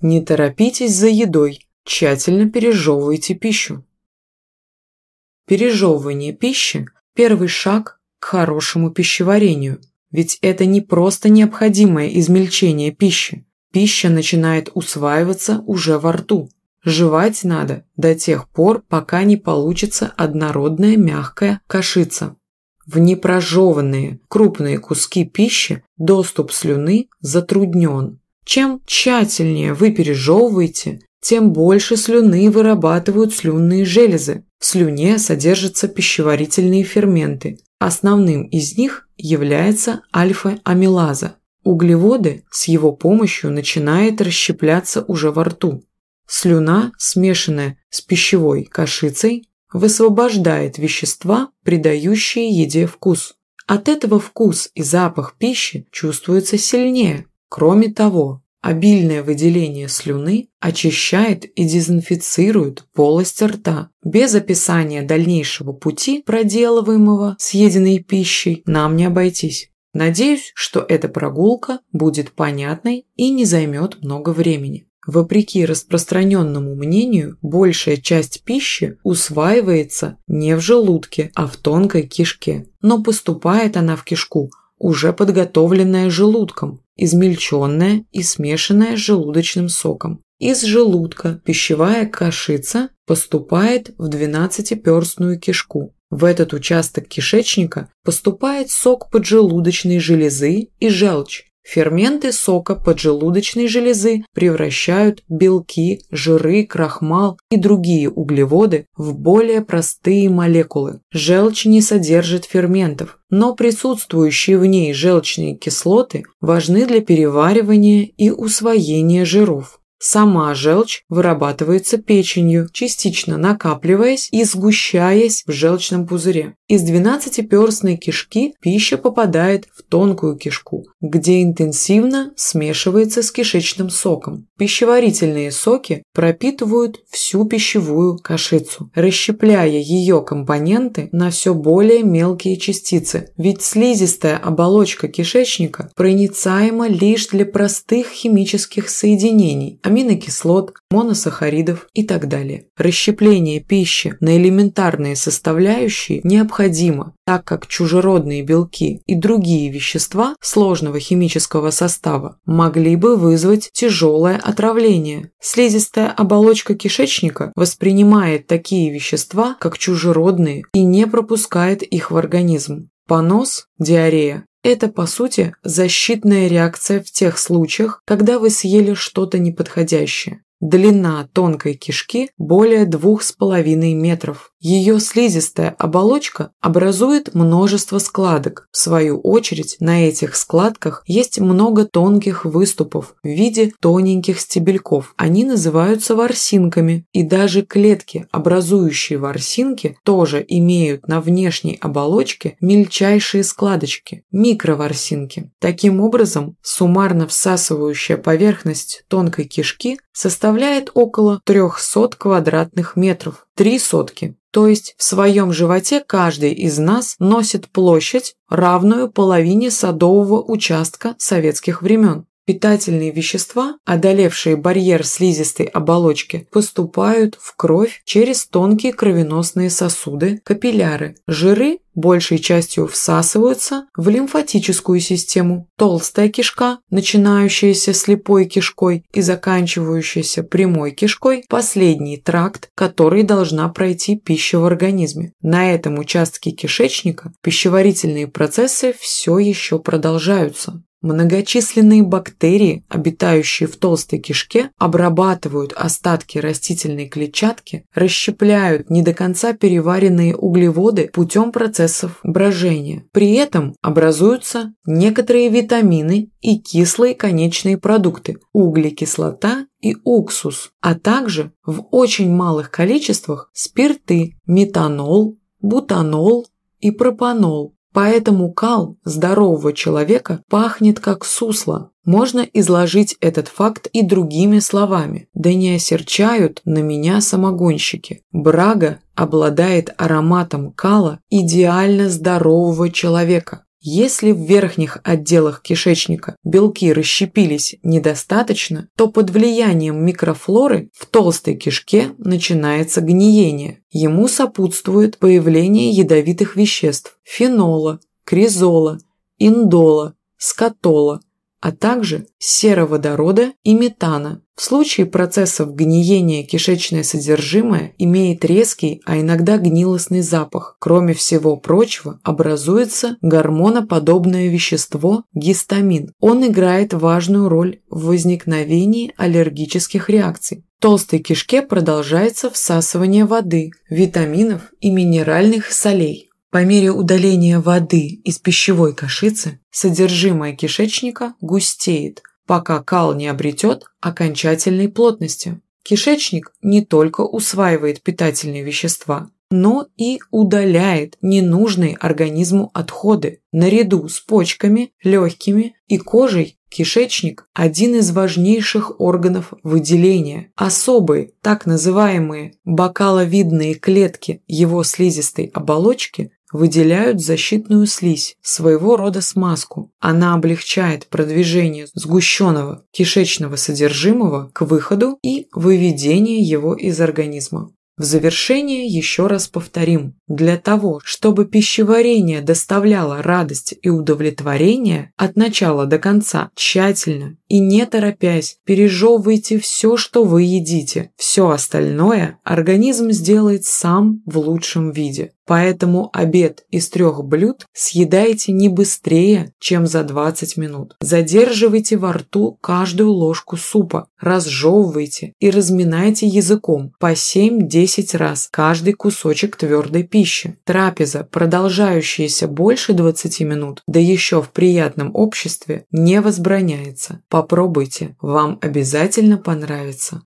Не торопитесь за едой, тщательно пережевывайте пищу. Пережевывание пищи – первый шаг к хорошему пищеварению, ведь это не просто необходимое измельчение пищи. Пища начинает усваиваться уже во рту. Жевать надо до тех пор, пока не получится однородная мягкая кашица. В непрожеванные крупные куски пищи доступ слюны затруднен. Чем тщательнее вы пережевываете, тем больше слюны вырабатывают слюнные железы. В слюне содержатся пищеварительные ферменты. Основным из них является альфа-амилаза. Углеводы с его помощью начинают расщепляться уже во рту. Слюна, смешанная с пищевой кашицей, высвобождает вещества, придающие еде вкус. От этого вкус и запах пищи чувствуются сильнее. Кроме того, обильное выделение слюны очищает и дезинфицирует полость рта. Без описания дальнейшего пути, проделываемого съеденной пищей, нам не обойтись. Надеюсь, что эта прогулка будет понятной и не займет много времени. Вопреки распространенному мнению, большая часть пищи усваивается не в желудке, а в тонкой кишке. Но поступает она в кишку, уже подготовленная желудком, измельченная и смешанная с желудочным соком. Из желудка пищевая кашица поступает в двенадцатиперстную кишку. В этот участок кишечника поступает сок поджелудочной железы и желчь. Ферменты сока поджелудочной железы превращают белки, жиры, крахмал и другие углеводы в более простые молекулы. Желчь не содержит ферментов, но присутствующие в ней желчные кислоты важны для переваривания и усвоения жиров. Сама желчь вырабатывается печенью, частично накапливаясь и сгущаясь в желчном пузыре. Из двенадцатиперстной кишки пища попадает в тонкую кишку, где интенсивно смешивается с кишечным соком. Пищеварительные соки пропитывают всю пищевую кашицу, расщепляя ее компоненты на все более мелкие частицы, ведь слизистая оболочка кишечника проницаема лишь для простых химических соединений – аминокислот, моносахаридов и так далее. Расщепление пищи на элементарные составляющие необходимо, так как чужеродные белки и другие вещества сложного химического состава могли бы вызвать тяжелое отравление. Слизистая оболочка кишечника воспринимает такие вещества как чужеродные и не пропускает их в организм. Понос, диарея это, по сути, защитная реакция в тех случаях, когда вы съели что-то неподходящее. Длина тонкой кишки более 2,5 метров. Ее слизистая оболочка образует множество складок. В свою очередь, на этих складках есть много тонких выступов в виде тоненьких стебельков. Они называются ворсинками. И даже клетки, образующие ворсинки, тоже имеют на внешней оболочке мельчайшие складочки – микроворсинки. Таким образом, суммарно всасывающая поверхность тонкой кишки составляет около 300 квадратных метров, три сотки. То есть в своем животе каждый из нас носит площадь, равную половине садового участка советских времен. Питательные вещества, одолевшие барьер слизистой оболочки, поступают в кровь через тонкие кровеносные сосуды, капилляры. Жиры большей частью всасываются в лимфатическую систему. Толстая кишка, начинающаяся слепой кишкой и заканчивающаяся прямой кишкой – последний тракт, который должна пройти пища в организме. На этом участке кишечника пищеварительные процессы все еще продолжаются. Многочисленные бактерии, обитающие в толстой кишке, обрабатывают остатки растительной клетчатки, расщепляют не до конца переваренные углеводы путем процессов брожения. При этом образуются некоторые витамины и кислые конечные продукты – углекислота и уксус, а также в очень малых количествах спирты, метанол, бутанол и пропанол, Поэтому кал здорового человека пахнет как сусло. Можно изложить этот факт и другими словами. Да не осерчают на меня самогонщики. Брага обладает ароматом кала идеально здорового человека. Если в верхних отделах кишечника белки расщепились недостаточно, то под влиянием микрофлоры в толстой кишке начинается гниение. Ему сопутствует появление ядовитых веществ – фенола, кризола, индола, скатола, а также сероводорода и метана. В случае процессов гниения кишечное содержимое имеет резкий, а иногда гнилостный запах. Кроме всего прочего, образуется гормоноподобное вещество гистамин. Он играет важную роль в возникновении аллергических реакций. В толстой кишке продолжается всасывание воды, витаминов и минеральных солей. По мере удаления воды из пищевой кашицы содержимое кишечника густеет, пока кал не обретет окончательной плотности. Кишечник не только усваивает питательные вещества, но и удаляет ненужные организму отходы. Наряду с почками, легкими и кожей кишечник – один из важнейших органов выделения. Особые, так называемые бокаловидные клетки его слизистой оболочки выделяют защитную слизь, своего рода смазку. Она облегчает продвижение сгущенного кишечного содержимого к выходу и выведение его из организма. В завершение еще раз повторим. Для того, чтобы пищеварение доставляло радость и удовлетворение от начала до конца, тщательно и не торопясь, пережевывайте все, что вы едите. Все остальное организм сделает сам в лучшем виде. Поэтому обед из трех блюд съедайте не быстрее, чем за 20 минут. Задерживайте во рту каждую ложку супа, разжевывайте и разминайте языком по 7-10 раз каждый кусочек твердой пищи. Трапеза, продолжающаяся больше 20 минут, да еще в приятном обществе, не возбраняется. Попробуйте, вам обязательно понравится.